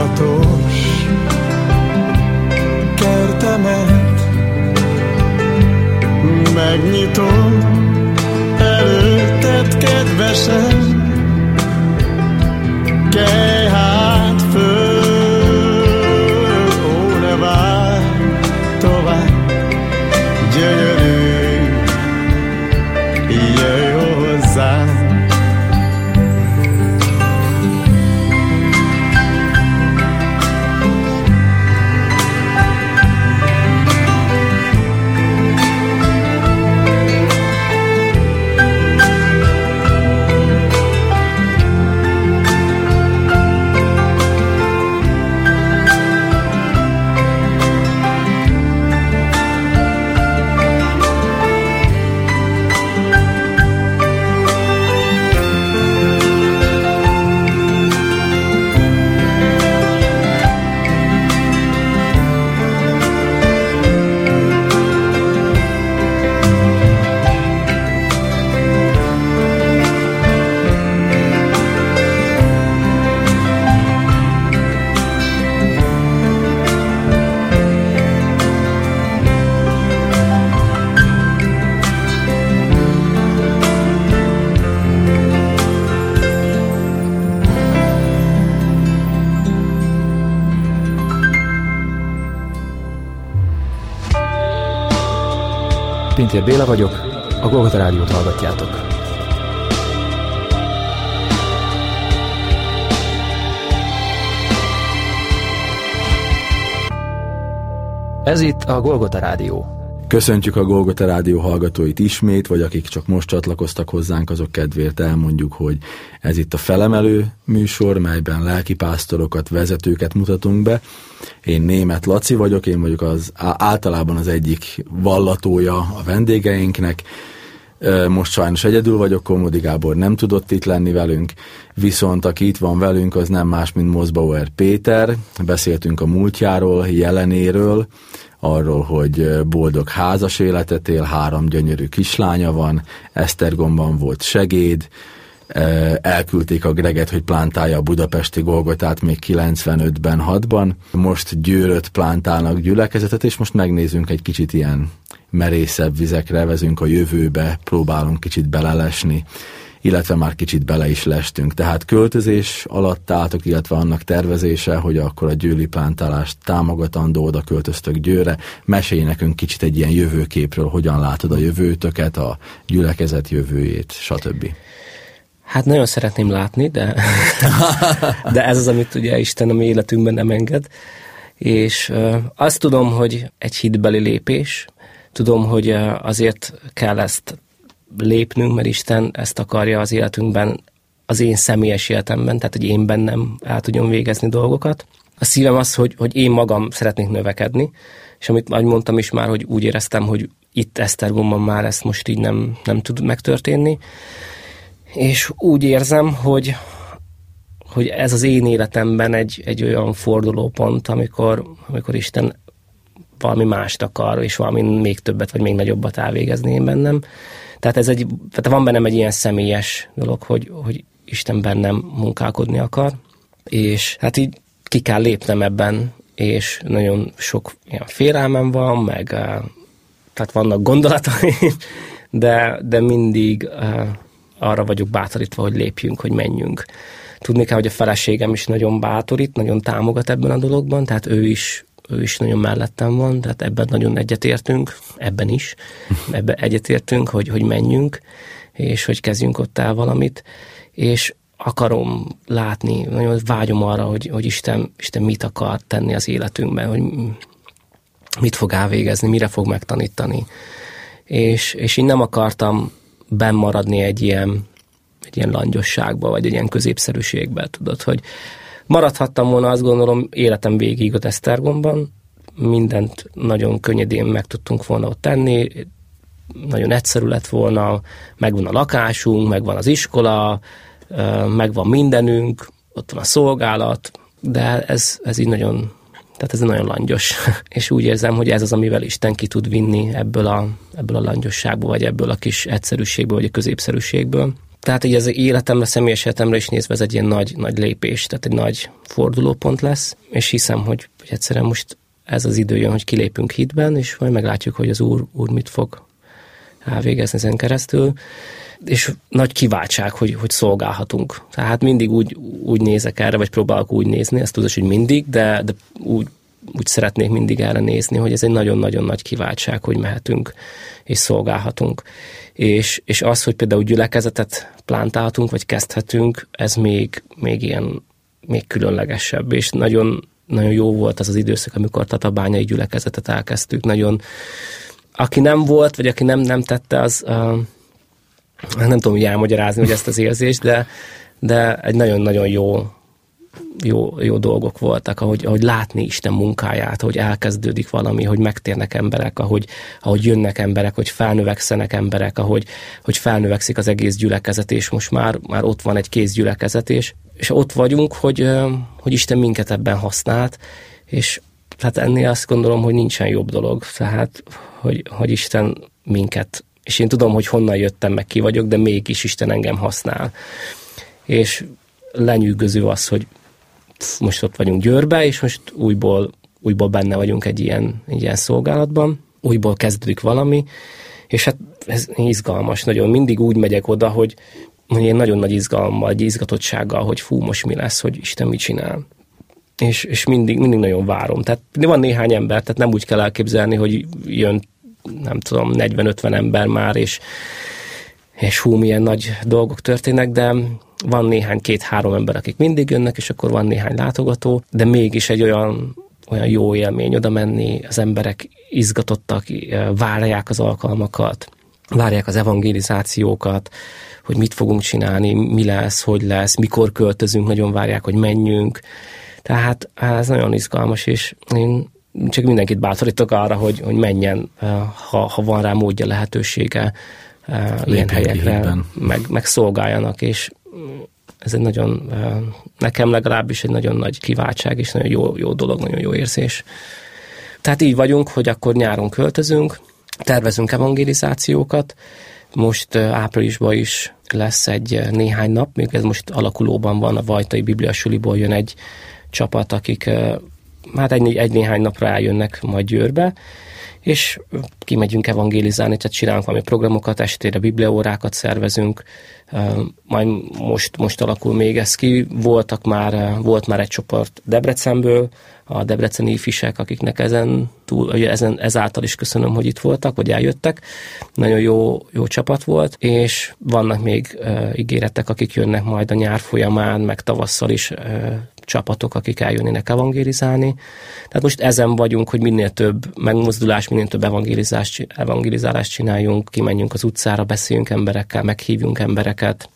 Illatos kertemet. Megnyitom előtted kedvesen Pintér Béla vagyok, a Golgota Rádiót hallgatjátok. Ez itt a Golgota Rádió. Köszöntjük a Golgota Rádió hallgatóit ismét, vagy akik csak most csatlakoztak hozzánk, azok kedvéért elmondjuk, hogy ez itt a felemelő műsor, melyben lelkipásztorokat, vezetőket mutatunk be. Én német Laci vagyok, én vagyok az általában az egyik vallatója a vendégeinknek. Most sajnos egyedül vagyok, Komodi Gábor nem tudott itt lenni velünk, viszont aki itt van velünk, az nem más, mint Mosbauer Péter. Beszéltünk a múltjáról, jelenéről, arról, hogy boldog házas életet él, három gyönyörű kislánya van, Esztergomban volt segéd, elküldték a Greget, hogy plántálja a budapesti Golgotát még 95-ben, 6-ban. Most győröt plántálnak gyülekezetet, és most megnézzünk egy kicsit ilyen merészebb vizekre, vezünk a jövőbe, próbálunk kicsit belelesni, illetve már kicsit bele is lestünk. Tehát költözés alatt álltok, illetve annak tervezése, hogy akkor a győli plántálást támogatandó oda költöztök Győre. Mesélj nekünk kicsit egy ilyen jövőképről, hogyan látod a jövőtöket, a gyülekezet jövőjét, stb. Hát nagyon szeretném látni, de, de ez az, amit ugye Isten a mi életünkben nem enged. És azt tudom, hogy egy hitbeli lépés, tudom, hogy uh, azért kell ezt lépnünk, mert Isten ezt akarja az életünkben, az én személyes életemben, tehát hogy én bennem el tudjam végezni dolgokat. A szívem az, hogy, hogy én magam szeretnék növekedni, és amit ahogy mondtam is már, hogy úgy éreztem, hogy itt Esztergomban már ezt most így nem, nem tud megtörténni, és úgy érzem, hogy, hogy ez az én életemben egy, egy olyan fordulópont, amikor, amikor Isten valami mást akar, és valami még többet, vagy még nagyobbat elvégezni én bennem. Tehát ez egy, tehát van bennem egy ilyen személyes dolog, hogy, hogy Isten bennem munkálkodni akar, és hát így ki kell lépnem ebben, és nagyon sok ilyen félelmem van, meg tehát vannak gondolataim, [LAUGHS] de, de mindig arra vagyok bátorítva, hogy lépjünk, hogy menjünk. Tudni kell, hogy a feleségem is nagyon bátorít, nagyon támogat ebben a dologban, tehát ő is ő is nagyon mellettem van, tehát ebben nagyon egyetértünk, ebben is, [LAUGHS] ebben egyetértünk, hogy, hogy menjünk, és hogy kezdjünk ott el valamit, és akarom látni, nagyon vágyom arra, hogy, hogy Isten, Isten mit akar tenni az életünkben, hogy mit fog elvégezni, mire fog megtanítani. És, és én nem akartam bennmaradni egy ilyen, egy ilyen langyosságba, vagy egy ilyen középszerűségbe, tudod, hogy maradhattam volna azt gondolom életem végig ott Esztergomban, mindent nagyon könnyedén meg tudtunk volna ott tenni, nagyon egyszerű lett volna, megvan a lakásunk, megvan az iskola, megvan mindenünk, ott van a szolgálat, de ez, ez így nagyon, tehát ez nagyon langyos. [LAUGHS] És úgy érzem, hogy ez az, amivel Isten ki tud vinni ebből a, ebből a langyosságból, vagy ebből a kis egyszerűségből, vagy a középszerűségből. Tehát így az életemre, személyes életemre is nézve ez egy ilyen nagy, nagy lépés, tehát egy nagy fordulópont lesz, és hiszem, hogy, hogy egyszerűen most ez az idő jön, hogy kilépünk hitben, és majd meglátjuk, hogy az Úr, úr mit fog elvégezni ezen keresztül és nagy kiváltság, hogy, hogy szolgálhatunk. Tehát mindig úgy, úgy nézek erre, vagy próbálok úgy nézni, ezt tudod, hogy mindig, de, de úgy, úgy szeretnék mindig erre nézni, hogy ez egy nagyon-nagyon nagy kiváltság, hogy mehetünk és szolgálhatunk. És, és az, hogy például gyülekezetet plántálhatunk, vagy kezdhetünk, ez még, még ilyen, még különlegesebb, és nagyon, nagyon jó volt az az időszak, amikor tatabányai gyülekezetet elkezdtük. Nagyon, aki nem volt, vagy aki nem, nem tette, az, nem tudom hogy elmagyarázni, hogy ezt az érzést, de, de egy nagyon-nagyon jó, jó, jó dolgok voltak, ahogy, ahogy látni Isten munkáját, hogy elkezdődik valami, hogy megtérnek emberek, ahogy, ahogy jönnek emberek, hogy felnövekszenek emberek, ahogy hogy felnövekszik az egész gyülekezet, és most már, már ott van egy kész gyülekezet, és, és ott vagyunk, hogy, hogy Isten minket ebben használt, és hát ennél azt gondolom, hogy nincsen jobb dolog, tehát hogy, hogy Isten minket és én tudom, hogy honnan jöttem, meg ki vagyok, de mégis Isten engem használ. És lenyűgöző az, hogy most ott vagyunk Győrbe, és most újból, újból benne vagyunk egy ilyen, egy ilyen szolgálatban, újból kezdődik valami, és hát ez izgalmas nagyon. Mindig úgy megyek oda, hogy én nagyon nagy izgalommal, egy izgatottsággal, hogy fú, most mi lesz, hogy Isten mit csinál. És, és mindig, mindig nagyon várom. Tehát van néhány ember, tehát nem úgy kell elképzelni, hogy jön nem tudom, 40-50 ember már, és, és hú, milyen nagy dolgok történnek, de van néhány két-három ember, akik mindig jönnek, és akkor van néhány látogató, de mégis egy olyan, olyan jó élmény oda menni, az emberek izgatottak, várják az alkalmakat, várják az evangelizációkat, hogy mit fogunk csinálni, mi lesz, hogy lesz, mikor költözünk, nagyon várják, hogy menjünk. Tehát ez nagyon izgalmas, és én csak mindenkit bátorítok arra, hogy, hogy menjen, ha, ha van rá módja, lehetősége ilyen helyekre, meg, meg szolgáljanak, és ez egy nagyon, nekem legalábbis egy nagyon nagy kiváltság, és nagyon jó, jó dolog, nagyon jó érzés. Tehát így vagyunk, hogy akkor nyáron költözünk, tervezünk evangelizációkat, most áprilisban is lesz egy néhány nap, még ez most alakulóban van, a Vajtai Bibliasuliból jön egy csapat, akik hát egy, egy néhány napra eljönnek majd Győrbe, és kimegyünk evangélizálni, tehát csinálunk valami programokat, estére bibliaórákat szervezünk, majd most, most alakul még ez ki. Voltak már, volt már egy csoport Debrecenből, a debreceni ifisek, akiknek ezen, túl, ezen ezáltal is köszönöm, hogy itt voltak, vagy eljöttek. Nagyon jó, jó csapat volt, és vannak még uh, ígéretek, akik jönnek majd a nyár folyamán, meg tavasszal is uh, csapatok, akik eljönnének evangélizálni. Tehát most ezen vagyunk, hogy minél több megmozdulás, minél több evangelizálást, evangelizálást csináljunk, kimenjünk az utcára, beszéljünk emberekkel, meghívjunk embereket.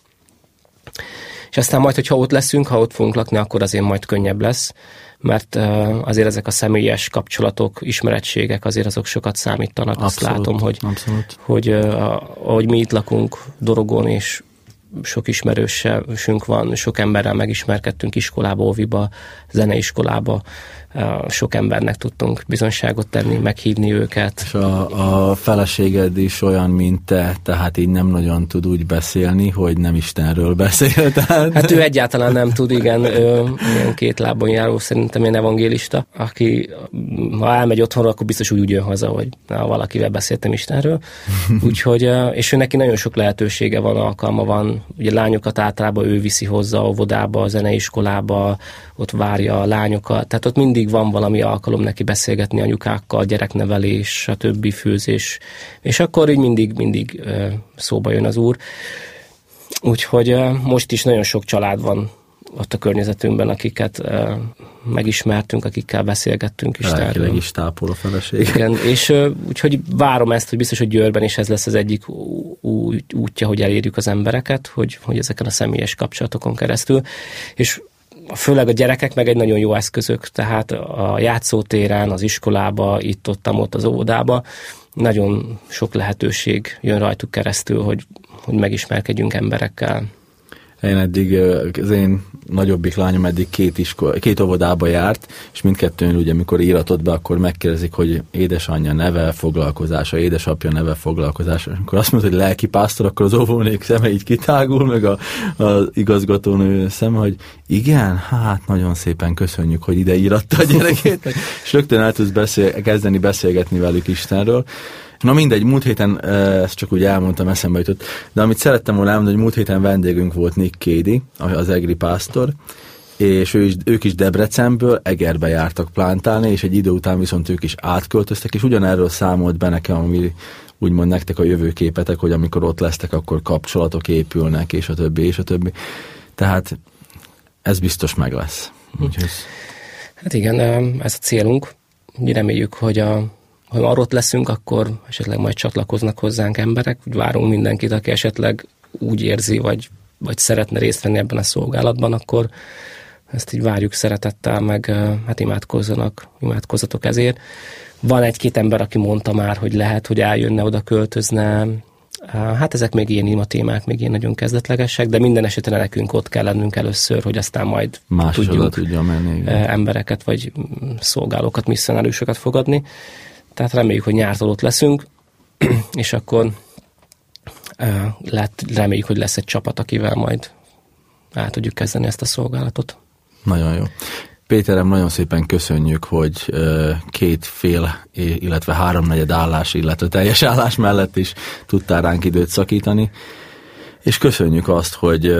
És aztán majd, hogyha ott leszünk, ha ott fogunk lakni, akkor azért majd könnyebb lesz, mert azért ezek a személyes kapcsolatok, ismerettségek azért azok sokat számítanak. Abszolút, Azt látom, hogy, abszolút. hogy ahogy mi itt lakunk Dorogon, és sok ismerősünk van, sok emberrel megismerkedtünk iskolába, óviba, zeneiskolába, sok embernek tudtunk bizonságot tenni, meghívni őket. És a, a feleséged is olyan, mint te, tehát így nem nagyon tud úgy beszélni, hogy nem Istenről beszél. Tehát... Hát ő egyáltalán nem tud, igen, ő ilyen két lábon járó, szerintem ilyen evangélista, aki ha elmegy otthonra, akkor biztos úgy, úgy jön haza, hogy na, valakivel beszéltem Istenről. Úgyhogy, és ő neki nagyon sok lehetősége van, alkalma van. Ugye lányokat általában ő viszi hozzá a óvodába, a zeneiskolába, ott várja a lányokat, tehát ott mindig van valami alkalom neki beszélgetni anyukákkal, gyereknevelés, a többi főzés, és akkor így mindig, mindig szóba jön az úr. Úgyhogy most is nagyon sok család van ott a környezetünkben, akiket uh, megismertünk, akikkel beszélgettünk is. Lelkileg is tápol a feleség. Igen, és uh, úgyhogy várom ezt, hogy biztos, hogy Győrben is ez lesz az egyik út, útja, hogy elérjük az embereket, hogy, hogy ezeken a személyes kapcsolatokon keresztül. És főleg a gyerekek meg egy nagyon jó eszközök, tehát a játszótéren, az iskolába, itt ott, ott az óvodába, nagyon sok lehetőség jön rajtuk keresztül, hogy, hogy megismerkedjünk emberekkel. Én eddig, az én nagyobbik lányom eddig két, iskol, két óvodába járt, és mindkettőn ugye, mikor íratott be, akkor megkérdezik, hogy édesanyja neve, foglalkozása, édesapja neve, foglalkozása. És akkor azt mondta, hogy lelkipásztor, akkor az óvónék szeme így kitágul, meg a, az igazgatónő szeme, hogy igen, hát nagyon szépen köszönjük, hogy ide íratta a gyerekét, [LAUGHS] és rögtön el tudsz beszél, kezdeni beszélgetni velük Istenről. Na mindegy, múlt héten, ezt csak úgy elmondtam, eszembe jutott, de amit szerettem volna elmondani, hogy múlt héten vendégünk volt Nick Kédi, az egri pásztor, és ő is, ők is Debrecenből Egerbe jártak plántálni, és egy idő után viszont ők is átköltöztek, és ugyanerről számolt be nekem, ami úgymond nektek a jövőképetek, hogy amikor ott lesztek, akkor kapcsolatok épülnek, és a többi, és a többi. Tehát ez biztos meg lesz. Úgyhogy... Hát igen, ez a célunk. Mi reméljük, hogy a ha arról leszünk, akkor esetleg majd csatlakoznak hozzánk emberek, úgy várunk mindenkit, aki esetleg úgy érzi, vagy, vagy szeretne részt venni ebben a szolgálatban, akkor ezt így várjuk szeretettel, meg hát imádkozzanak, imádkozzatok ezért. Van egy-két ember, aki mondta már, hogy lehet, hogy eljönne, oda költözne, Hát ezek még ilyen ima témák, még ilyen nagyon kezdetlegesek, de minden esetre nekünk ott kell lennünk először, hogy aztán majd Más tudjunk tudja menni, igen. embereket vagy szolgálókat, misszionárősöket fogadni. Tehát reméljük, hogy nyártól ott leszünk, [CLEARS THROAT] és akkor lehet, reméljük, hogy lesz egy csapat, akivel majd el tudjuk kezdeni ezt a szolgálatot. Nagyon jó. Péterem, nagyon szépen köszönjük, hogy két fél, illetve háromnegyed állás, illetve teljes állás mellett is tudtál ránk időt szakítani, és köszönjük azt, hogy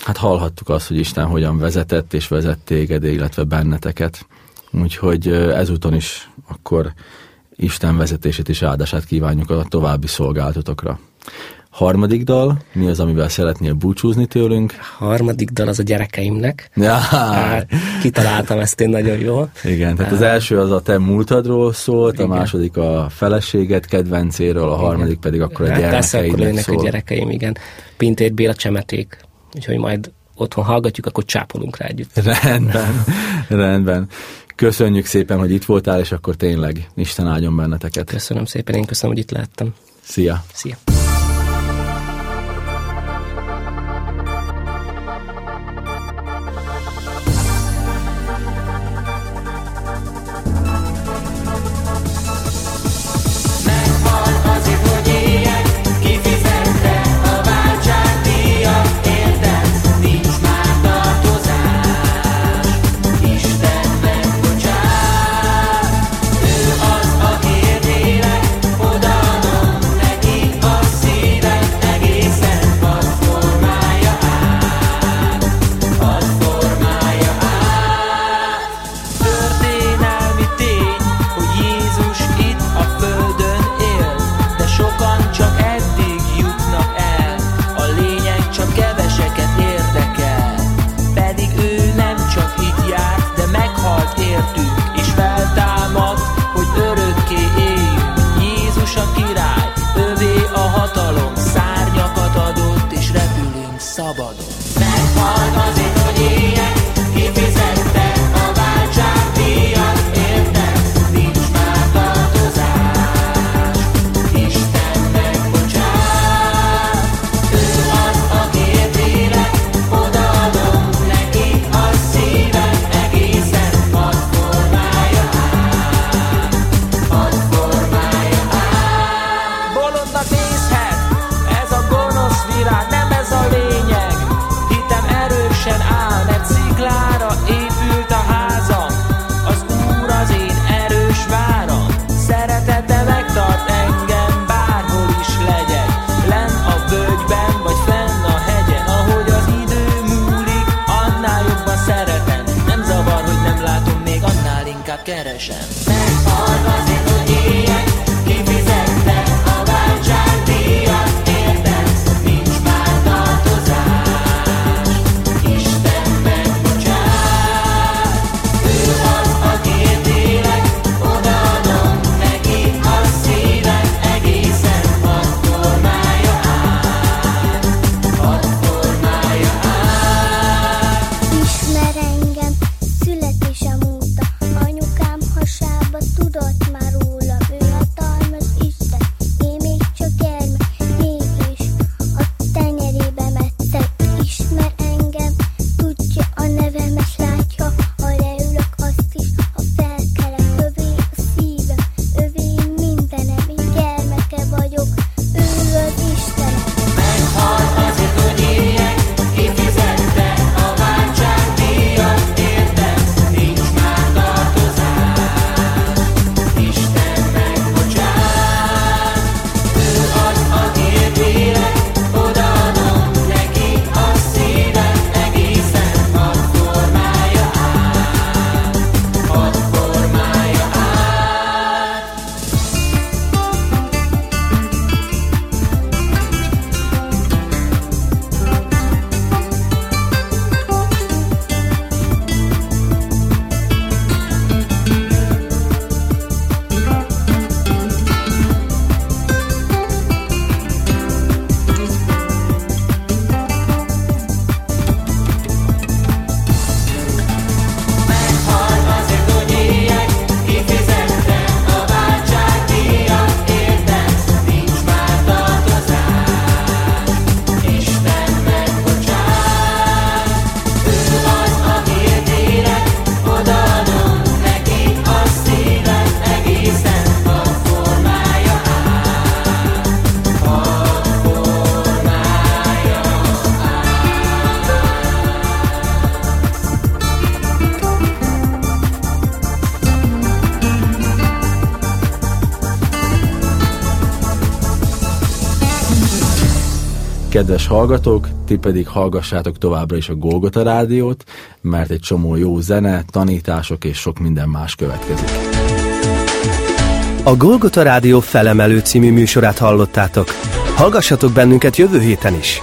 hát hallhattuk azt, hogy Isten hogyan vezetett és vezett téged, illetve benneteket. Úgyhogy ezúton is akkor Isten vezetését és áldását kívánjuk a további szolgáltatokra. Harmadik dal, mi az, amivel szeretnél búcsúzni tőlünk? Harmadik dal az a gyerekeimnek. Ja. Hát, kitaláltam ezt én nagyon jól. Igen, tehát az első az a te múltadról szólt, igen. a második a feleséged kedvencéről, a harmadik igen. pedig akkor a hát gyermekeidnek akkor szól. a gyerekeim, igen. Pintér Béla csemeték, úgyhogy majd otthon hallgatjuk, akkor csápolunk rá együtt. Rendben, [LAUGHS] rendben. Köszönjük szépen, hogy itt voltál, és akkor tényleg Isten áldjon benneteket. Köszönöm szépen, én köszönöm, hogy itt lehettem. Szia! Szia! Kedves hallgatók, ti pedig hallgassátok továbbra is a Golgota Rádiót, mert egy csomó jó zene, tanítások és sok minden más következik. A Golgota Rádió felemelő című műsorát hallottátok. Hallgassatok bennünket jövő héten is!